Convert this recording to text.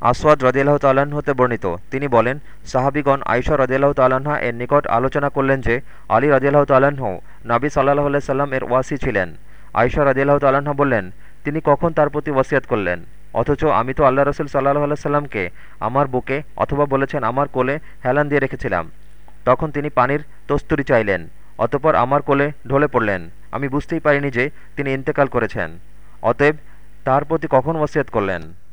আসওয়াদ রদিয়াল্লাহ তাল্লাহ্ন হতে বর্ণিত। তিনি বলেন, সাহাবিগণ আইসা রদিয়াল্লাহ তাল্লাহা এর নিকট আলোচনা করলেন যে, আলী রদিয়াল্লাহ তাল্লাহ্ন নাবী সাল্লাহ সাল্লাম এর ওয়াসি ছিলেন। আইসা রদিয়াল্লাহ তাল্লাহা বললেন, তিনি কখন তার প্রতি ওয়াসিয়াত করলেন? অথচ আমি তো আল্লাহ রসুল সাল্লাহ আল্লাহ সাল্লামকে আমার বুকে অথবা বলেছেন আমার কোলে হেলান দিয়ে রেখেছিলাম। তখন তিনি পানির তস্তুরি চাইলেন, অতপর আমার কোলে ঢলে পড়লেন। আমি বুঝতেই পারিনি যে তিনি ইন্তেকাল করেছেন। অতএব তার প্রতি কখন ওয়াসিয়াত করলেন?